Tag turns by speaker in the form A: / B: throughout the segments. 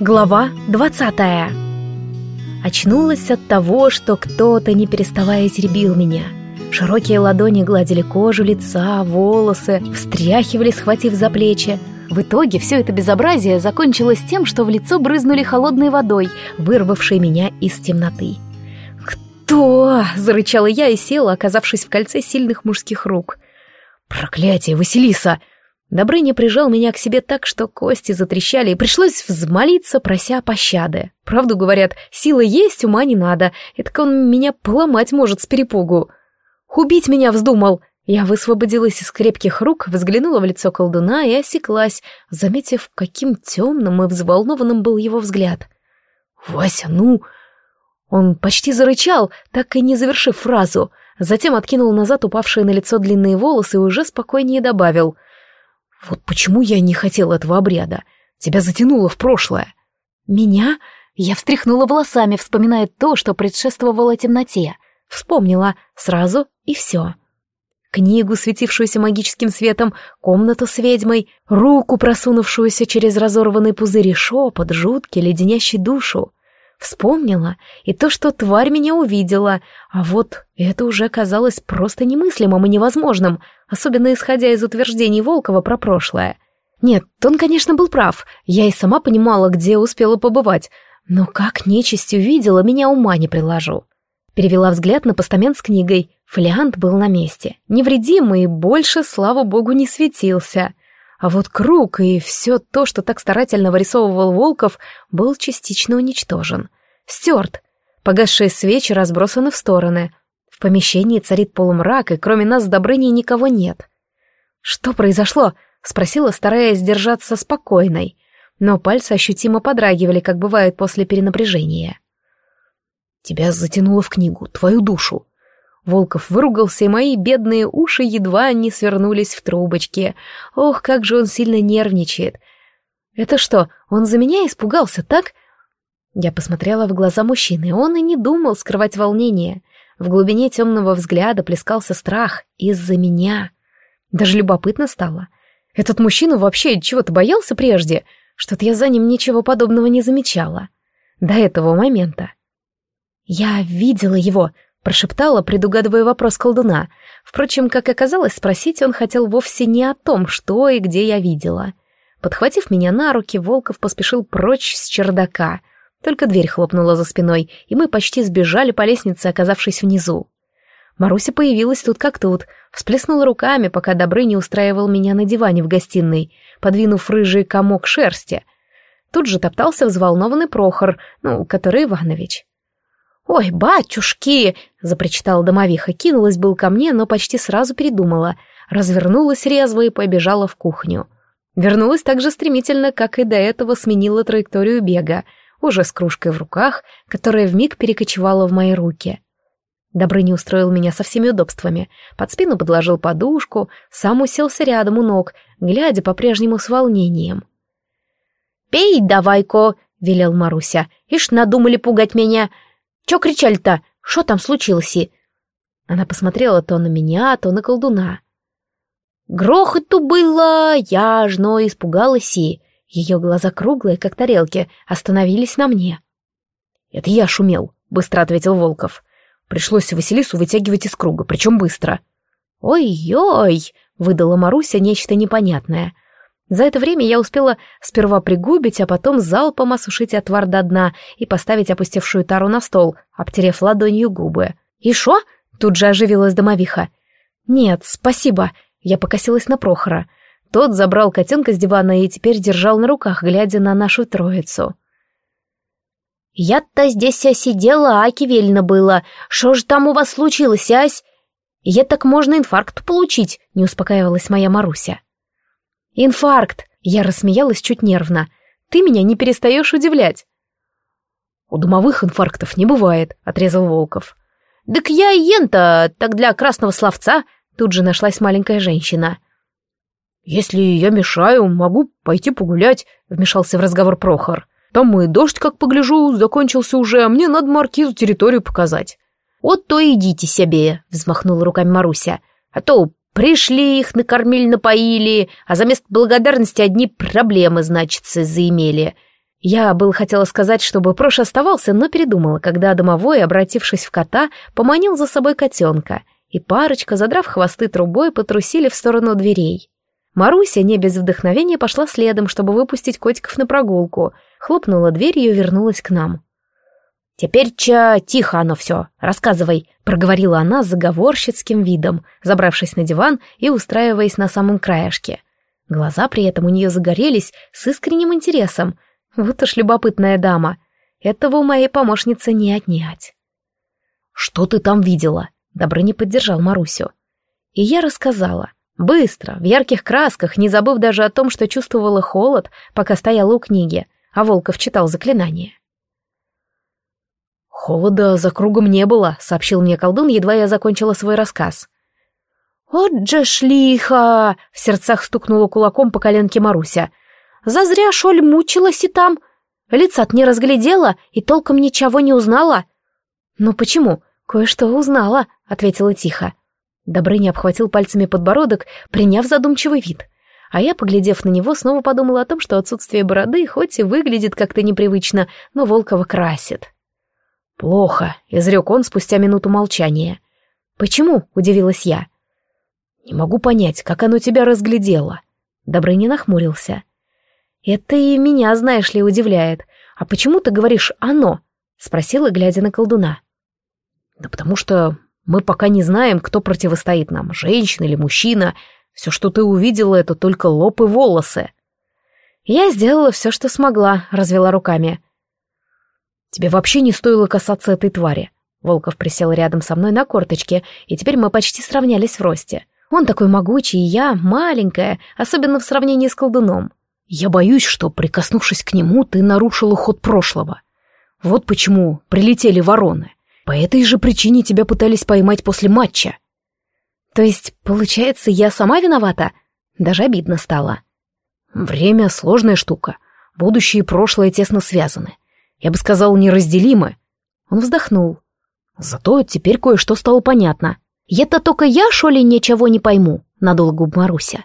A: Глава двадцатая Очнулась от того, что кто-то, не переставая, теребил меня. Широкие ладони гладили кожу, лица, волосы, встряхивали, схватив за плечи. В итоге все это безобразие закончилось тем, что в лицо брызнули холодной водой, вырвавшей меня из темноты. «Кто?» — зарычала я и села, оказавшись в кольце сильных мужских рук. «Проклятие, Василиса!» Добрыня прижал меня к себе так, что кости затрещали, и пришлось взмолиться, прося пощады. Правду говорят, сила есть, ума не надо, и так он меня поломать может с перепугу. Убить меня вздумал. Я высвободилась из крепких рук, взглянула в лицо колдуна и осеклась, заметив, каким темным и взволнованным был его взгляд. «Вася, ну...» Он почти зарычал, так и не завершив фразу, затем откинул назад упавшие на лицо длинные волосы и уже спокойнее добавил — вот почему я не хотел этого обряда. Тебя затянуло в прошлое. Меня? Я встряхнула волосами, вспоминая то, что предшествовало темноте. Вспомнила сразу и все. Книгу, светившуюся магическим светом, комнату с ведьмой, руку, просунувшуюся через разорванный пузырь и шепот, жуткий, леденящий душу. Вспомнила и то, что тварь меня увидела, а вот это уже казалось просто немыслимым и невозможным, особенно исходя из утверждений Волкова про прошлое. Нет, он, конечно, был прав, я и сама понимала, где успела побывать, но как нечисть увидела, меня ума не приложу. Перевела взгляд на постамент с книгой. Фолиант был на месте, невредимый и больше, слава богу, не светился. А вот круг и все то, что так старательно вырисовывал Волков, был частично уничтожен. Стерт. Погасшие свечи разбросаны в стороны. В помещении царит полумрак, и кроме нас с Добрыней никого нет. «Что произошло?» — спросила, стараясь держаться спокойной. Но пальцы ощутимо подрагивали, как бывает после перенапряжения. «Тебя затянуло в книгу, твою душу», Волков выругался, и мои бедные уши едва не свернулись в трубочки. Ох, как же он сильно нервничает. Это что, он за меня испугался, так? Я посмотрела в глаза мужчины, он и не думал скрывать волнение. В глубине темного взгляда плескался страх из-за меня. Даже любопытно стало. Этот мужчина вообще чего-то боялся прежде? Что-то я за ним ничего подобного не замечала. До этого момента. Я видела его, Прошептала, предугадывая вопрос колдуна. Впрочем, как оказалось, спросить он хотел вовсе не о том, что и где я видела. Подхватив меня на руки, Волков поспешил прочь с чердака. Только дверь хлопнула за спиной, и мы почти сбежали по лестнице, оказавшись внизу. Маруся появилась тут как тут, всплеснула руками, пока Добрыня устраивал меня на диване в гостиной, подвинув рыжий комок шерсти. Тут же топтался взволнованный Прохор, ну, который Иванович. «Ой, батюшки!» — запричитала домовиха, кинулась был ко мне, но почти сразу передумала, развернулась резво и побежала в кухню. Вернулась так же стремительно, как и до этого сменила траекторию бега, уже с кружкой в руках, которая вмиг перекочевала в мои руки. Добрыня устроил меня со всеми удобствами, под спину подложил подушку, сам уселся рядом у ног, глядя по-прежнему с волнением. «Пей давай-ко!» — велел Маруся. «Ишь, надумали пугать меня!» Чё кричали-то? Что там случилось и...» Она посмотрела то на меня, то на колдуна. «Грохоту было, я жно испугалась и...» Ее глаза круглые, как тарелки, остановились на мне. «Это я шумел», — быстро ответил Волков. «Пришлось Василису вытягивать из круга, причем быстро». «Ой-ой!» — выдала Маруся нечто непонятное. За это время я успела сперва пригубить, а потом залпом осушить отвар до дна и поставить опустевшую тару на стол, обтерев ладонью губы. «И шо?» — тут же оживилась домовиха. «Нет, спасибо», — я покосилась на Прохора. Тот забрал котенка с дивана и теперь держал на руках, глядя на нашу троицу. «Я-то здесь сидела, аки велено было. Что же там у вас случилось, ась?» «Я так можно инфаркт получить», — не успокаивалась моя Маруся. «Инфаркт!» — я рассмеялась чуть нервно. «Ты меня не перестаешь удивлять!» «У домовых инфарктов не бывает», — отрезал Волков. «Так я и ента, так для красного словца», — тут же нашлась маленькая женщина. «Если я мешаю, могу пойти погулять», — вмешался в разговор Прохор. «Там и дождь, как погляжу, закончился уже, а мне надо маркизу территорию показать». «Вот то идите себе», — взмахнула руками Маруся. «А то Пришли их, накормили, напоили, а за место благодарности одни проблемы, значится, заимели. Я был хотела сказать, чтобы Прош оставался, но передумала, когда домовой, обратившись в кота, поманил за собой котенка, и парочка, задрав хвосты трубой, потрусили в сторону дверей. Маруся, не без вдохновения, пошла следом, чтобы выпустить котиков на прогулку, хлопнула дверью и вернулась к нам. «Теперь, ча, тихо оно все, рассказывай», — проговорила она с заговорщицким видом, забравшись на диван и устраиваясь на самом краешке. Глаза при этом у нее загорелись с искренним интересом. Вот уж любопытная дама. Этого у моей помощницы не отнять. «Что ты там видела?» — Добрыня поддержал Марусю. И я рассказала. Быстро, в ярких красках, не забыв даже о том, что чувствовала холод, пока стояла у книги, а Волков читал заклинание. «Холода за кругом не было», — сообщил мне колдун, едва я закончила свой рассказ. «Вот же шлиха!» — в сердцах стукнула кулаком по коленке Маруся. «Зазря шоль мучилась и там. Лица-то не разглядела и толком ничего не узнала». «Ну почему? Кое-что узнала», — ответила тихо. Добрыня обхватил пальцами подбородок, приняв задумчивый вид. А я, поглядев на него, снова подумала о том, что отсутствие бороды хоть и выглядит как-то непривычно, но Волкова красит. «Плохо», — изрек он спустя минуту молчания. «Почему?» — удивилась я. «Не могу понять, как оно тебя разглядело». Добрыня нахмурился. «Это и меня, знаешь ли, удивляет. А почему ты говоришь «оно»?» — спросила, глядя на колдуна. «Да потому что мы пока не знаем, кто противостоит нам, женщина или мужчина. Все, что ты увидела, это только лоб и волосы». Я сделала все, что смогла, развела руками. Тебе вообще не стоило касаться этой твари. Волков присел рядом со мной на корточке, и теперь мы почти сравнялись в росте. Он такой могучий, и я маленькая, особенно в сравнении с колдуном. Я боюсь, что, прикоснувшись к нему, ты нарушила ход прошлого. Вот почему прилетели вороны. По этой же причине тебя пытались поймать после матча. То есть, получается, я сама виновата? Даже обидно стало. Время — сложная штука. Будущее и прошлое тесно связаны. Я бы сказал, неразделимы. Он вздохнул. Зато теперь кое-что стало понятно. «Это только я, что ли, ничего не пойму?» — надула губ Маруся.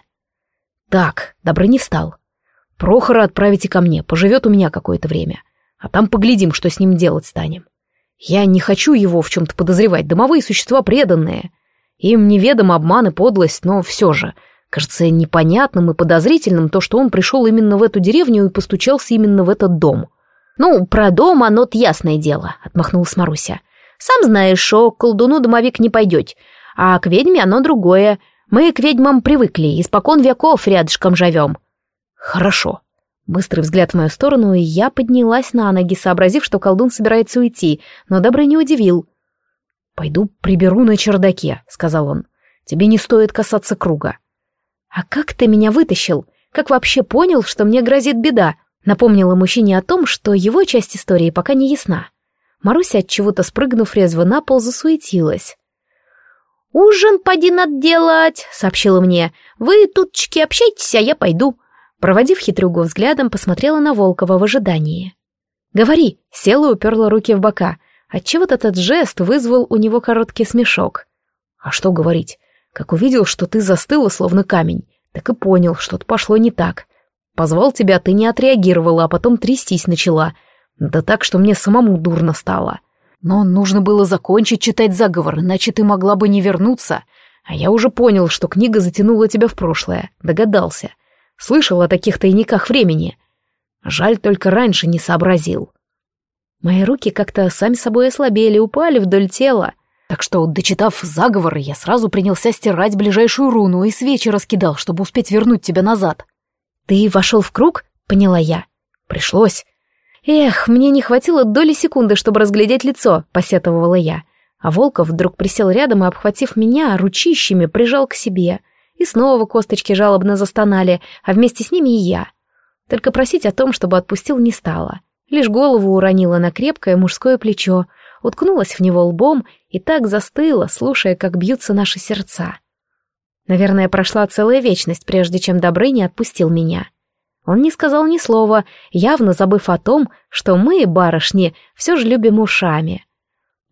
A: «Так, Добрыня встал. Прохора отправите ко мне, поживет у меня какое-то время. А там поглядим, что с ним делать станем. Я не хочу его в чем-то подозревать, домовые существа преданные. Им неведом обман и подлость, но все же, кажется непонятным и подозрительным то, что он пришел именно в эту деревню и постучался именно в этот дом. «Ну, про дом оно-то ясное дело», — отмахнулась Маруся. «Сам знаешь, что к колдуну домовик не пойдете, а к ведьме оно другое. Мы к ведьмам привыкли, испокон веков рядышком живем». «Хорошо». Быстрый взгляд в мою сторону, и я поднялась на ноги, сообразив, что колдун собирается уйти, но добрый не удивил. «Пойду приберу на чердаке», — сказал он. «Тебе не стоит касаться круга». «А как ты меня вытащил? Как вообще понял, что мне грозит беда?» Напомнила мужчине о том, что его часть истории пока не ясна. Маруся, от чего-то спрыгнув резво на пол, засуетилась. «Ужин поди надо делать», — сообщила мне. «Вы, тутчки, общайтесь, а я пойду». Проводив хитрюгу взглядом, посмотрела на Волкова в ожидании. «Говори», — села и уперла руки в бока. Отчего-то этот жест вызвал у него короткий смешок. «А что говорить? Как увидел, что ты застыла, словно камень, так и понял, что-то пошло не так. Позвал тебя, ты не отреагировала, а потом трястись начала. Да так, что мне самому дурно стало. Но нужно было закончить читать заговор, иначе ты могла бы не вернуться. А я уже понял, что книга затянула тебя в прошлое. Догадался. Слышал о таких тайниках времени. Жаль, только раньше не сообразил. Мои руки как-то сами собой ослабели, упали вдоль тела. Так что, дочитав заговор, я сразу принялся стирать ближайшую руну и свечи раскидал, чтобы успеть вернуть тебя назад. «Ты вошел в круг?» — поняла я. «Пришлось». «Эх, мне не хватило доли секунды, чтобы разглядеть лицо», — посетовала я. А Волков вдруг присел рядом и, обхватив меня, ручищами прижал к себе. И снова косточки жалобно застонали, а вместе с ними и я. Только просить о том, чтобы отпустил, не стало. Лишь голову уронила на крепкое мужское плечо, уткнулась в него лбом и так застыла, слушая, как бьются наши сердца. Наверное, прошла целая вечность, прежде чем Добрыня отпустил меня. Он не сказал ни слова, явно забыв о том, что мы, барышни, все же любим ушами.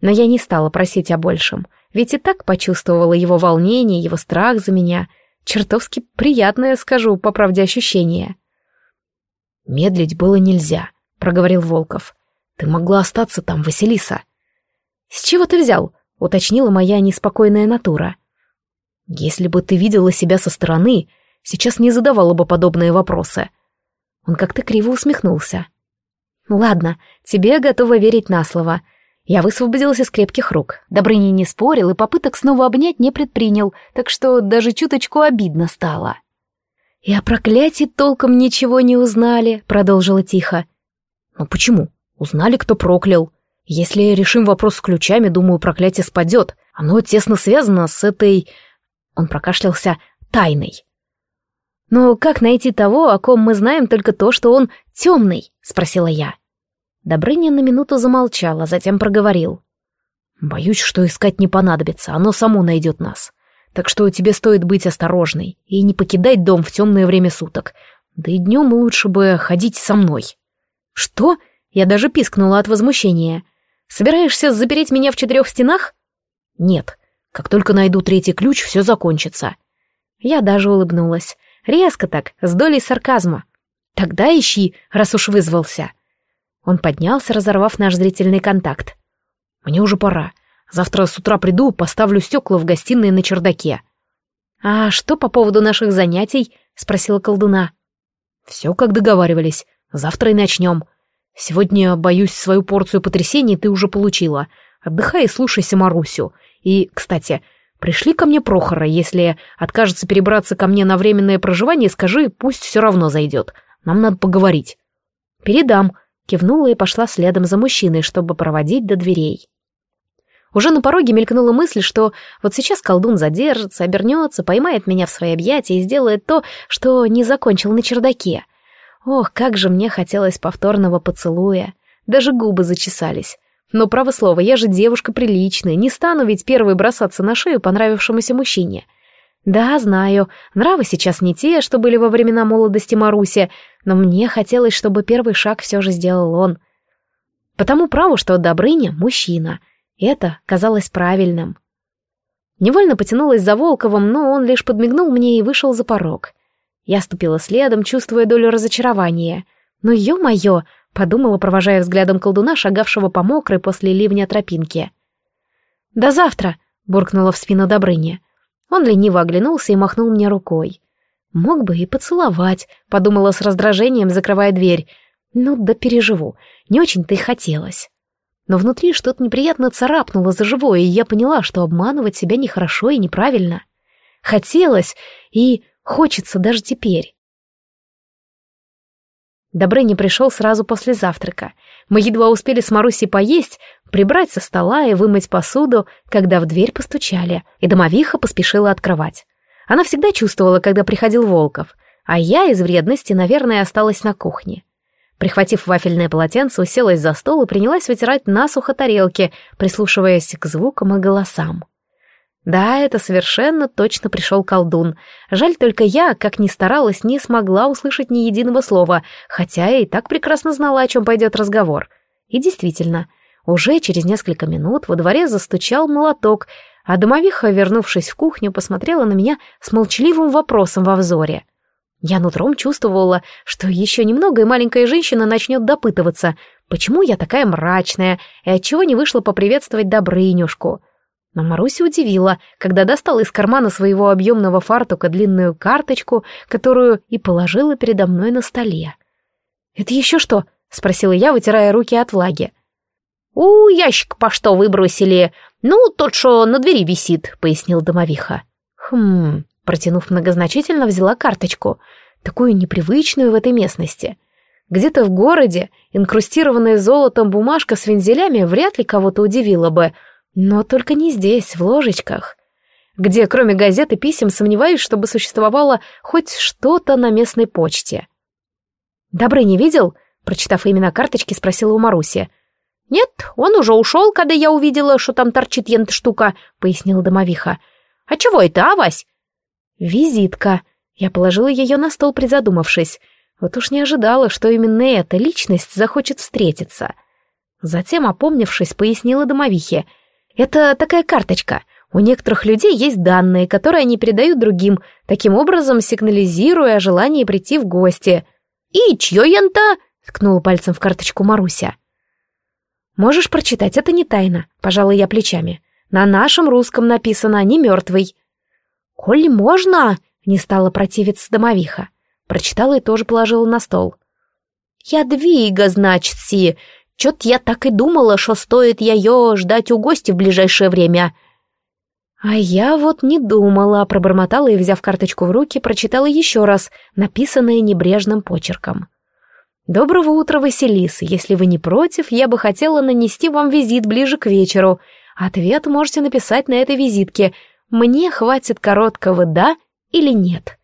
A: Но я не стала просить о большем. ведь и так почувствовала его волнение, его страх за меня. Чертовски приятное, скажу, по правде, ощущение.
B: «Медлить было нельзя», — проговорил Волков. «Ты могла остаться там, Василиса».
A: «С чего ты взял?» — уточнила моя неспокойная натура.
B: «Если бы ты видела себя со стороны, сейчас не задавала бы подобные вопросы».
A: Он как-то криво усмехнулся. «Ладно, тебе готова верить на слово. Я высвободилась из крепких рук. Добрыня не спорил и попыток снова обнять не предпринял, так что даже чуточку обидно стало». «И о проклятии толком ничего не узнали», — продолжила тихо.
B: «Ну почему? Узнали, кто проклял. Если решим вопрос с ключами, думаю, проклятие спадет. Оно тесно связано с этой...» Он прокашлялся тайной.
A: «Но как найти того, о ком мы знаем только то, что он темный?» — спросила я. Добрыня на минуту замолчал, а затем проговорил.
B: «Боюсь, что искать не понадобится, оно само найдет нас. Так что тебе стоит быть осторожной и не покидать дом в темное время суток. Да и днем лучше бы ходить со мной».
A: «Что?» — я даже пискнула от возмущения. «Собираешься запереть меня в четырех стенах?»
B: «Нет. Как только найду третий ключ, все закончится».
A: Я даже улыбнулась. Резко так, с долей сарказма. Тогда ищи, раз уж вызвался. Он поднялся, разорвав наш зрительный контакт.
B: Мне уже пора. Завтра с утра приду, поставлю стекла в гостиной на чердаке.
A: А что по поводу наших занятий? спросила колдуна.
B: Все, как договаривались. Завтра и начнем. Сегодня, боюсь, свою порцию потрясений ты уже получила. Отдыхай и слушайся Марусю. И, кстати, Пришли ко мне Прохора, если откажется перебраться ко мне на временное проживание, скажи, пусть все равно зайдет. Нам надо поговорить.
A: Передам, кивнула и пошла следом за мужчиной, чтобы проводить до дверей. Уже на пороге мелькнула мысль, что вот сейчас колдун задержится, обернется, поймает меня в свои объятия и сделает то, что не закончил на чердаке. Ох, как же мне хотелось повторного поцелуя. Даже губы зачесались. Но, право слово, я же девушка приличная, не стану ведь первой бросаться на шею понравившемуся мужчине. Да, знаю, нравы сейчас не те, что были во времена молодости Маруси, но мне хотелось, чтобы первый шаг все же сделал он. Потому право, что Добрыня — мужчина. Это казалось правильным. Невольно потянулась за Волковым, но он лишь подмигнул мне и вышел за порог. Я ступила следом, чувствуя долю разочарования. Но, ё-моё, Подумала, провожая взглядом колдуна, шагавшего по мокрой после ливня тропинке. «До завтра!» — буркнула в спину Добрыня. Он лениво оглянулся и махнул мне рукой. «Мог бы и поцеловать», — подумала с раздражением, закрывая дверь. «Ну да переживу, не очень-то и хотелось». Но внутри что-то неприятно царапнуло за живое, и я поняла, что обманывать себя нехорошо и неправильно. Хотелось, и хочется даже теперь. Добрыня пришел сразу после завтрака. Мы едва успели с Марусей поесть, прибрать со стола и вымыть посуду, когда в дверь постучали, и домовиха поспешила открывать. Она всегда чувствовала, когда приходил Волков, а я из вредности, наверное, осталась на кухне. Прихватив вафельное полотенце, уселась за стол и принялась вытирать насухо тарелки, прислушиваясь к звукам и голосам. Да, это совершенно точно пришел колдун. Жаль только я, как ни старалась, не смогла услышать ни единого слова, хотя и так прекрасно знала, о чем пойдет разговор. И действительно, уже через несколько минут во дворе застучал молоток, а домовиха, вернувшись в кухню, посмотрела на меня с молчаливым вопросом во взоре. Я нутром чувствовала, что еще немного, и маленькая женщина начнет допытываться, почему я такая мрачная, и отчего не вышла поприветствовать Добрынюшку — но Маруся удивила, когда достала из кармана своего объемного фартука длинную карточку, которую и положила передо мной на столе. «Это еще что?» — спросила я, вытирая руки от влаги. «У, ящик по что выбросили. Ну, тот, что на двери висит», — пояснил домовиха. «Хм...» — протянув многозначительно, взяла карточку. Такую непривычную в этой местности. Где-то в городе инкрустированная золотом бумажка с вензелями вряд ли кого-то удивила бы — но только не здесь, в ложечках. Где, кроме газет и писем, сомневаюсь, чтобы существовало хоть что-то на местной почте. «Добрый не видел?» Прочитав имена карточки, спросила у Маруси. «Нет, он уже ушел, когда я увидела, что там торчит ента штука», — пояснила домовиха. «А чего это, а, Вась?» «Визитка». Я положила ее на стол, призадумавшись. Вот уж не ожидала, что именно эта личность захочет встретиться. Затем, опомнившись, пояснила домовихе — это такая карточка. У некоторых людей есть данные, которые они передают другим, таким образом сигнализируя о желании прийти в гости. «И чье янта?» — ткнула пальцем в карточку Маруся. «Можешь прочитать, это не тайна», — пожалуй я плечами. «На нашем русском написано, не мертвый». «Коль можно?» — не стала противиться домовиха. Прочитала и тоже положила на стол. «Ядвига, значит, си. Чё-то я так и думала, что стоит я ее ждать у гостя в ближайшее время». А я вот не думала, пробормотала и, взяв карточку в руки, прочитала еще раз, написанное небрежным почерком. «Доброго утра, Василиса. Если вы не против, я бы хотела нанести вам визит ближе к вечеру. Ответ можете написать на этой визитке. Мне хватит короткого «да» или «нет».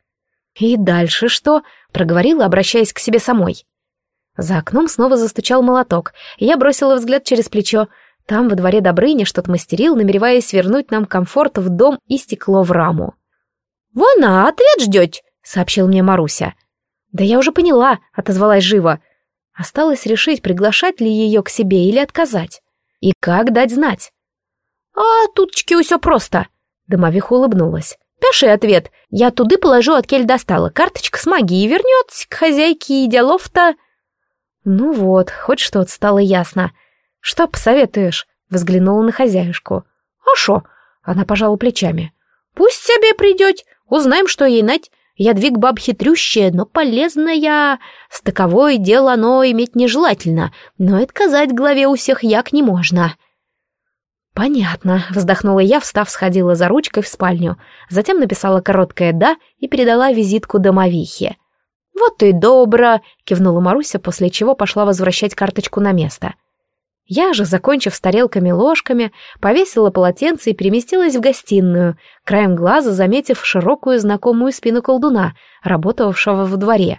A: «И дальше что?» — проговорила, обращаясь к себе самой. За окном снова застучал молоток, и я бросила взгляд через плечо. Там во дворе Добрыня что-то мастерил, намереваясь вернуть нам комфорт в дом и стекло в раму. «Вон, а ответ ждете», — сообщил мне Маруся. «Да я уже поняла», — отозвалась живо. Осталось решить, приглашать ли ее к себе или отказать. И как дать знать. «А тутчки все просто», — домовиха улыбнулась. Пиши ответ. Я туды положу, от кель достала. Карточка с магией вернется к хозяйке и делов-то... Ну вот, хоть что-то стало ясно. Что посоветуешь? Взглянула на хозяюшку. А шо? Она пожала плечами. Пусть себе придет. Узнаем, что ей нать. Я двиг баб хитрющая, но полезная. С таковой дело оно иметь нежелательно, но и отказать главе у всех як не можно. «Понятно», — вздохнула я, встав, сходила за ручкой в спальню, затем написала короткое «да» и передала визитку домовихе. «Вот и добро», — кивнула Маруся, после чего пошла возвращать карточку на место. Я же, закончив с тарелками-ложками, повесила полотенце и переместилась в гостиную, краем глаза заметив широкую знакомую спину колдуна, работавшего в дворе.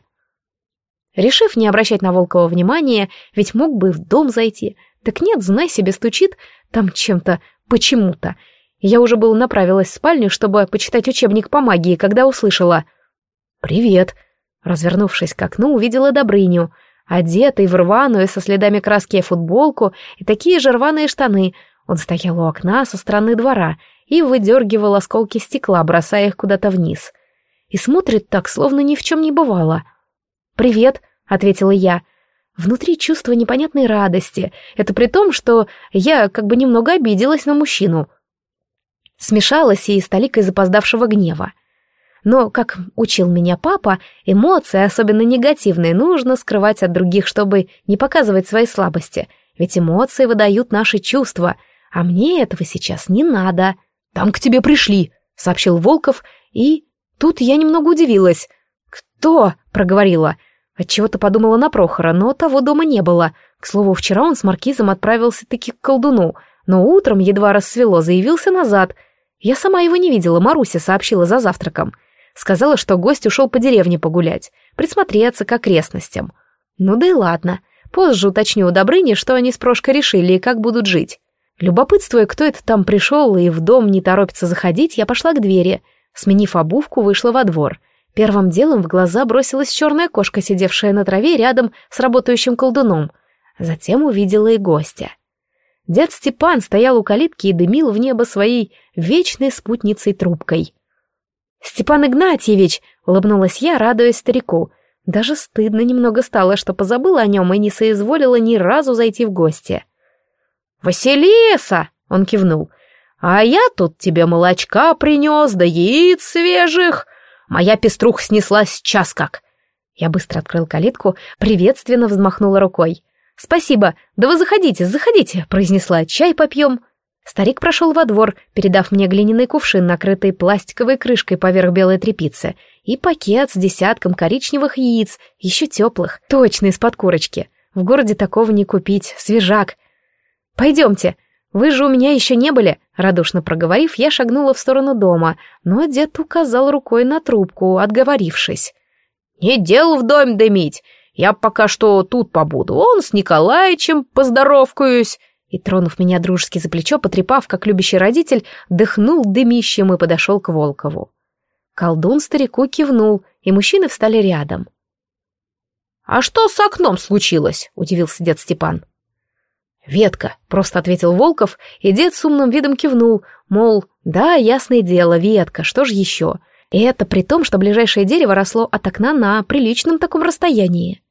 A: Решив не обращать на Волкова внимания, ведь мог бы в дом зайти, так нет, знай себе, стучит, там чем-то, почему-то. Я уже было направилась в спальню, чтобы почитать учебник по магии, когда услышала «Привет». Развернувшись к окну, увидела Добрыню, одетый в рваную со следами краски футболку и такие же рваные штаны. Он стоял у окна со стороны двора и выдергивал осколки стекла, бросая их куда-то вниз. И смотрит так, словно ни в чем не бывало. «Привет», — ответила я, — Внутри чувство непонятной радости. Это при том, что я как бы немного обиделась на мужчину. Смешалась и с толикой запоздавшего гнева. Но, как учил меня папа, эмоции, особенно негативные, нужно скрывать от других, чтобы не показывать свои слабости. Ведь эмоции выдают наши чувства, а мне этого сейчас не надо. «Там к тебе пришли», — сообщил Волков, и тут я немного удивилась. «Кто?» — проговорила. Отчего-то подумала на Прохора, но того дома не было. К слову, вчера он с маркизом отправился-таки к колдуну, но утром, едва рассвело, заявился назад. Я сама его не видела, Маруся сообщила за завтраком. Сказала, что гость ушел по деревне погулять, присмотреться к окрестностям. Ну да и ладно. Позже уточню у Добрыни, что они с Прошкой решили и как будут жить. Любопытствуя, кто это там пришел и в дом не торопится заходить, я пошла к двери. Сменив обувку, вышла во двор — Первым делом в глаза бросилась черная кошка, сидевшая на траве рядом с работающим колдуном. Затем увидела и гостя. Дед Степан стоял у калитки и дымил в небо своей вечной спутницей трубкой. «Степан Игнатьевич!» — улыбнулась я, радуясь старику. Даже стыдно немного стало, что позабыла о нем и не соизволила ни разу зайти в гости. «Василиса!» — он кивнул. «А я тут тебе молочка принес, да яиц свежих!» Моя пеструх снеслась час как. Я быстро открыл калитку, приветственно взмахнула рукой. «Спасибо, да вы заходите, заходите», — произнесла, «чай попьем». Старик прошел во двор, передав мне глиняный кувшин, накрытый пластиковой крышкой поверх белой тряпицы, и пакет с десятком коричневых яиц, еще теплых, точно из-под курочки. В городе такого не купить, свежак. «Пойдемте, вы же у меня еще не были», Радушно проговорив, я шагнула в сторону дома, но дед указал рукой на трубку, отговорившись. «Не дел в дом дымить, я пока что тут побуду, он с Николаевичем поздоровкаюсь». И, тронув меня дружески за плечо, потрепав, как любящий родитель, дыхнул дымищем и подошел к Волкову. Колдун старику кивнул, и мужчины встали рядом. «А что с окном случилось?» — удивился дед Степан.
B: «Ветка», — просто ответил Волков, и дед с умным видом кивнул, мол, да, ясное дело, ветка, что же еще? И это при том, что ближайшее дерево росло от окна на приличном таком расстоянии.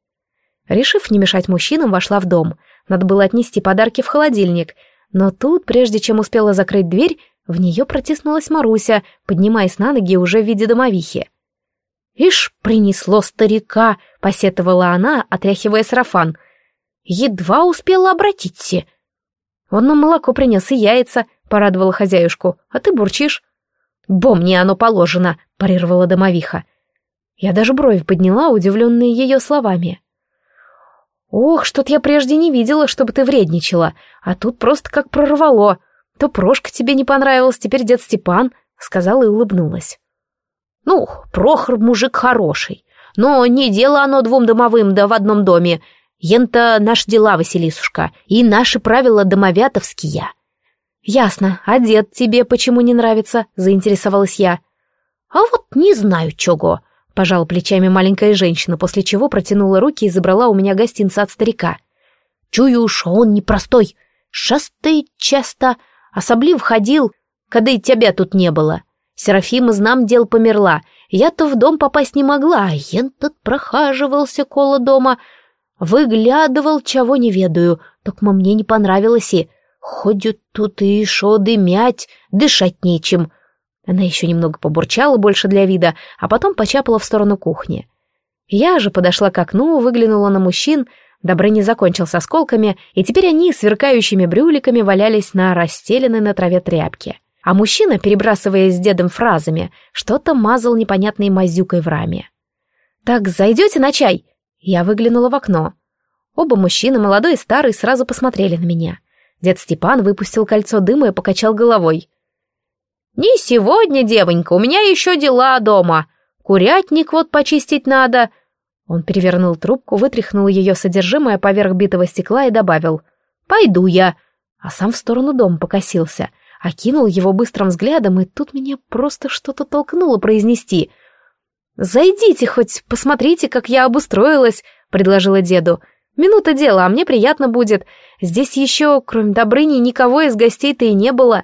B: Решив не мешать мужчинам, вошла в дом. Надо было отнести подарки в холодильник. Но тут, прежде чем успела закрыть дверь, в нее протиснулась Маруся, поднимаясь на ноги уже в виде домовихи. «Ишь, принесло старика!» — посетовала она, отряхивая сарафан. «Едва успела обратиться». «Он нам молоко принес и яйца», — порадовала хозяюшку. «А ты бурчишь». «Бо мне оно положено», — парировала домовиха. Я даже бровь подняла, удивленная ее словами. «Ох, что-то я прежде не видела, чтобы ты вредничала, а тут просто как прорвало. То Прошка тебе не понравилась, теперь дед Степан», — сказала и улыбнулась. «Ну, Прохор мужик хороший, но не дело оно двум домовым да в одном доме. Ента наши дела, Василисушка, и наши правила домовятовские». «Ясно, а дед тебе почему не нравится?» — заинтересовалась я. «А вот не знаю чего», Пожала плечами маленькая женщина, после чего протянула руки и забрала у меня гостинца от старика. Чую, что он непростой. Шастает часто, особлив ходил, когда и тебя тут не было. Серафима знам дел померла. Я-то в дом попасть не могла, а ен тут прохаживался коло дома. Выглядывал, чего не ведаю, только мне не понравилось и... Ходят тут и шо дымять, дышать нечем. Она еще немного побурчала больше для вида, а потом почапала в сторону кухни. Я же подошла к окну, выглянула на мужчин, Добрыня закончил с осколками, и теперь они сверкающими брюликами валялись на расстеленной на траве тряпке. А мужчина, перебрасываясь с дедом фразами, что-то мазал непонятной мазюкой в раме. «Так, зайдете на чай?» Я выглянула в окно. Оба мужчины, молодой и старый, сразу посмотрели на меня. Дед Степан выпустил кольцо дыма и покачал головой. «Не сегодня, девонька, у меня еще дела дома. Курятник вот почистить надо». Он перевернул трубку, вытряхнул ее содержимое поверх битого стекла и добавил «Пойду я». А сам в сторону дома покосился, окинул его быстрым взглядом, и тут меня просто что-то толкнуло произнести. «Зайдите хоть, посмотрите, как я обустроилась», — предложила деду. «Минута дела, а мне приятно будет. Здесь еще, кроме Добрыни, никого из гостей-то и не было».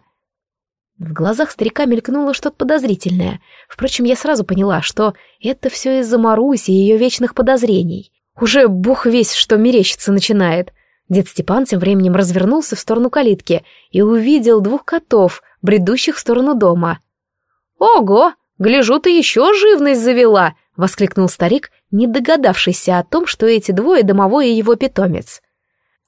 B: В глазах старика мелькнуло что-то подозрительное. Впрочем, я сразу поняла, что это все из-за Маруси и ее вечных подозрений. Уже бог весь, что мерещится начинает. Дед Степан тем временем развернулся в сторону калитки и увидел двух котов, бредущих в сторону дома. «Ого! Гляжу, ты еще живность завела!» — воскликнул старик, не догадавшийся о том, что эти двое — домовой и его питомец.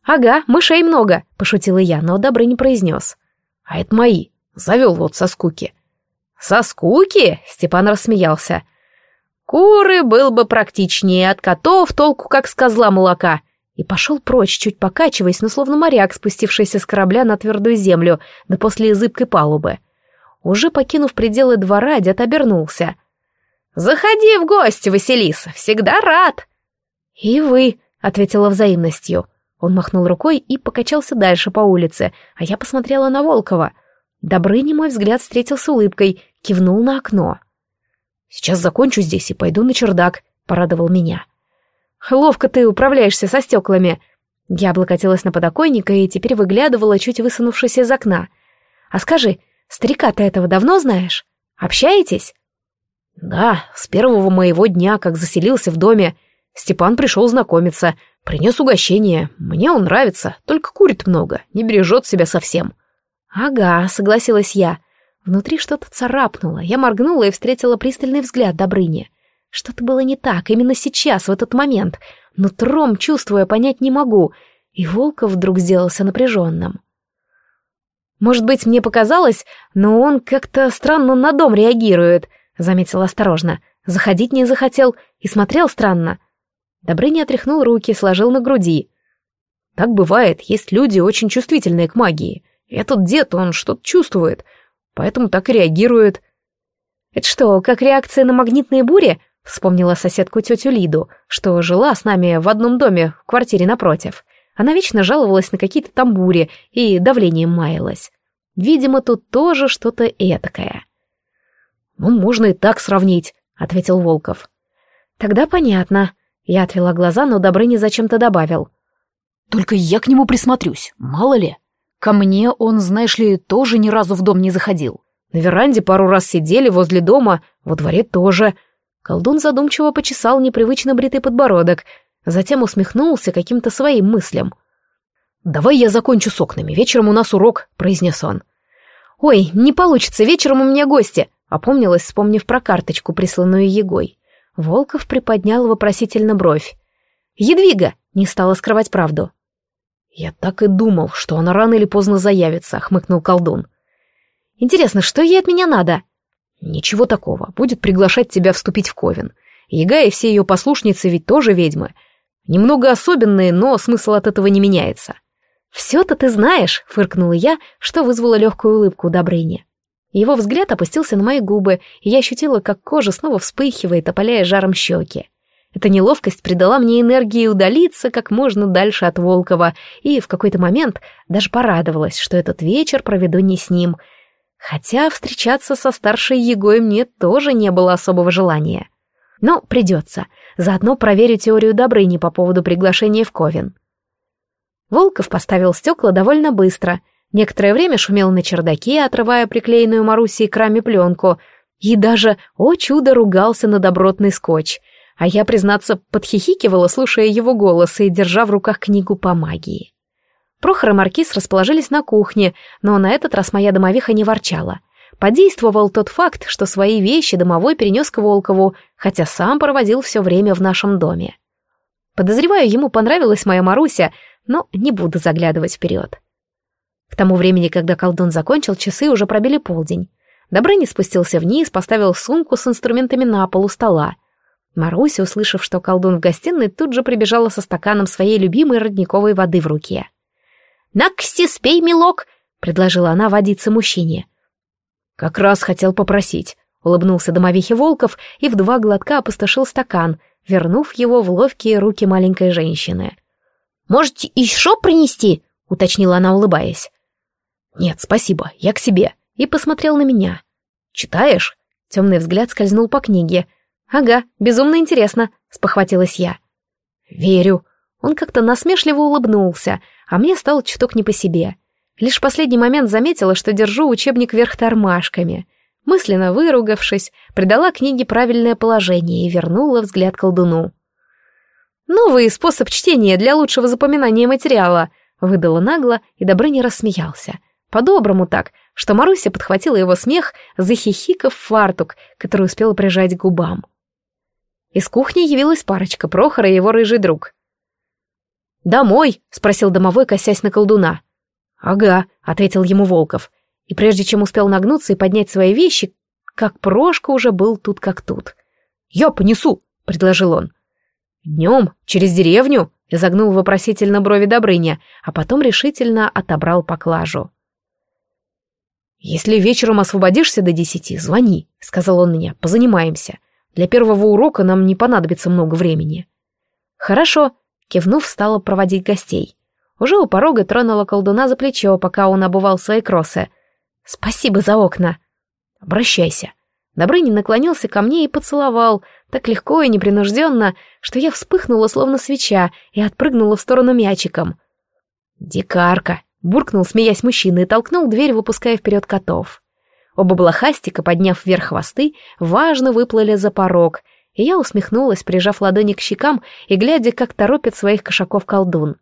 B: «Ага, мышей много», — пошутила я, но добрый не произнес. «А это мои», Завел вот со скуки. Со скуки? Степан рассмеялся. Куры был бы практичнее, от котов толку как с козла молока. И пошел прочь, чуть покачиваясь, но словно моряк, спустившийся с корабля на твердую землю, да после зыбкой палубы. Уже покинув пределы двора, дед обернулся. «Заходи в гости, Василиса, всегда рад!» «И вы», — ответила взаимностью. Он махнул рукой и покачался дальше по улице, а я посмотрела на Волкова. Добрыня мой взгляд встретил с улыбкой, кивнул на окно. «Сейчас закончу здесь и пойду на чердак», — порадовал меня. «Ловко ты управляешься со стеклами». Я облокотилась на подоконник и теперь выглядывала, чуть высунувшись из окна. «А скажи, старика-то этого давно знаешь? Общаетесь?» «Да, с первого моего дня, как заселился в доме. Степан пришел знакомиться, принес угощение. Мне он нравится, только курит много, не бережет себя совсем». «Ага», — согласилась я. Внутри что-то царапнуло. Я моргнула и встретила пристальный взгляд Добрыни. Что-то было не так, именно сейчас, в этот момент. Но тром, чувствуя, понять не могу. И Волков вдруг сделался напряженным. «Может быть, мне показалось, но он как-то странно на дом реагирует», — заметил осторожно. Заходить не захотел и смотрел странно. Добрыня отряхнул руки, сложил на груди. «Так бывает, есть люди очень чувствительные к магии. Этот дед, он что-то чувствует, поэтому так и реагирует. «Это что, как реакция на магнитные бури?» — вспомнила соседку тетю Лиду, что жила с нами в одном доме в квартире напротив. Она вечно жаловалась на какие-то там бури и давлением маялась. Видимо, тут тоже что-то этакое. «Ну, можно и так сравнить», — ответил Волков. «Тогда понятно». Я отвела глаза, но Добрыня зачем-то добавил. Только я к нему присмотрюсь, мало ли. Ко мне он, знаешь ли, тоже ни разу в дом не заходил. На веранде пару раз сидели возле дома, во дворе тоже. Колдун задумчиво почесал непривычно бритый подбородок, затем усмехнулся каким-то своим мыслям. «Давай я закончу с окнами, вечером у нас урок», — произнес он. «Ой, не получится, вечером у меня гости», — опомнилась, вспомнив про карточку, присланную Егой. Волков приподнял вопросительно бровь. «Едвига!» — не стала скрывать правду. «Я так и думал, что она рано или поздно заявится», — хмыкнул колдун. «Интересно, что ей от меня надо?» «Ничего такого. Будет приглашать тебя вступить в Ковен. Яга и все ее послушницы ведь тоже ведьмы. Немного особенные, но смысл от этого не меняется». «Все-то ты знаешь», — фыркнула я, что вызвало легкую улыбку у Добрыни. Его взгляд опустился на мои губы, и я ощутила, как кожа снова вспыхивает, опаляя жаром щеки. Эта неловкость придала мне энергии удалиться как можно дальше от Волкова, и в какой-то момент даже порадовалась, что этот вечер проведу не с ним. Хотя встречаться со старшей Егой мне тоже не было особого желания. Но придется. Заодно проверю теорию Добрыни по поводу приглашения в Ковен. Волков поставил стекла довольно быстро. Некоторое время шумел на чердаке, отрывая приклеенную Марусей к раме пленку, и даже, о чудо, ругался на добротный скотч — а я, признаться, подхихикивала, слушая его голос и держа в руках книгу по магии. Прохор и Маркиз расположились на кухне, но на этот раз моя домовиха не ворчала. Подействовал тот факт, что свои вещи домовой перенес к Волкову, хотя сам проводил все время в нашем доме. Подозреваю, ему понравилась моя Маруся, но не буду заглядывать вперед. К тому времени, когда колдун закончил, часы уже пробили полдень. Добрыня спустился вниз, поставил сумку с инструментами на пол у стола. Маруся, услышав, что колдун в гостиной, тут же прибежала со стаканом своей любимой родниковой воды в руке. «Накси, спей, милок!» — предложила она водиться мужчине. «Как раз хотел попросить», — улыбнулся домовихе Волков и в два глотка опустошил стакан, вернув его в ловкие руки маленькой женщины. «Можете еще принести?» — уточнила она, улыбаясь. «Нет, спасибо, я к себе», — и посмотрел на меня. «Читаешь?» — темный взгляд скользнул по книге — «Ага, безумно интересно», — спохватилась я. «Верю». Он как-то насмешливо улыбнулся, а мне стало чуток не по себе. Лишь в последний момент заметила, что держу учебник вверх тормашками. Мысленно выругавшись, придала книге правильное положение и вернула взгляд колдуну. «Новый способ чтения для лучшего запоминания материала», — выдала нагло, и Добрыня рассмеялся. По-доброму так, что Маруся подхватила его смех, захихикав фартук, который успела прижать к губам. Из кухни явилась парочка, Прохора и его рыжий друг. «Домой?» — спросил домовой, косясь на колдуна. «Ага», — ответил ему Волков. И прежде чем успел нагнуться и поднять свои вещи, как Прошка уже был тут как тут. «Я понесу», — предложил он. «Днем? Через деревню?» — изогнул вопросительно брови Добрыня, а потом решительно отобрал поклажу. «Если вечером освободишься до десяти, звони», — сказал он мне, — «позанимаемся. Для первого урока нам не понадобится много времени». «Хорошо», — кивнув, стала проводить гостей. Уже у порога тронула колдуна за плечо, пока он обувал свои кроссы. «Спасибо за окна». «Обращайся». Добрынин наклонился ко мне и поцеловал, так легко и непринужденно, что я вспыхнула, словно свеча, и отпрыгнула в сторону мячиком. «Дикарка!» — буркнул, смеясь мужчина, и толкнул дверь, выпуская вперед котов. Оба блохастика, подняв вверх хвосты, важно выплыли за порог, и я усмехнулась, прижав ладони к щекам и глядя, как торопит своих кошаков колдун.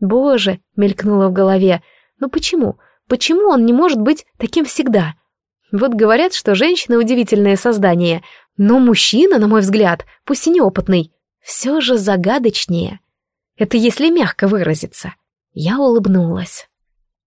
B: «Боже!» — мелькнуло в голове. «Ну почему? Почему он не может быть таким всегда?» Вот говорят, что женщина — удивительное создание, но мужчина, на мой взгляд, пусть и неопытный, все же загадочнее. Это если мягко выразиться. Я улыбнулась.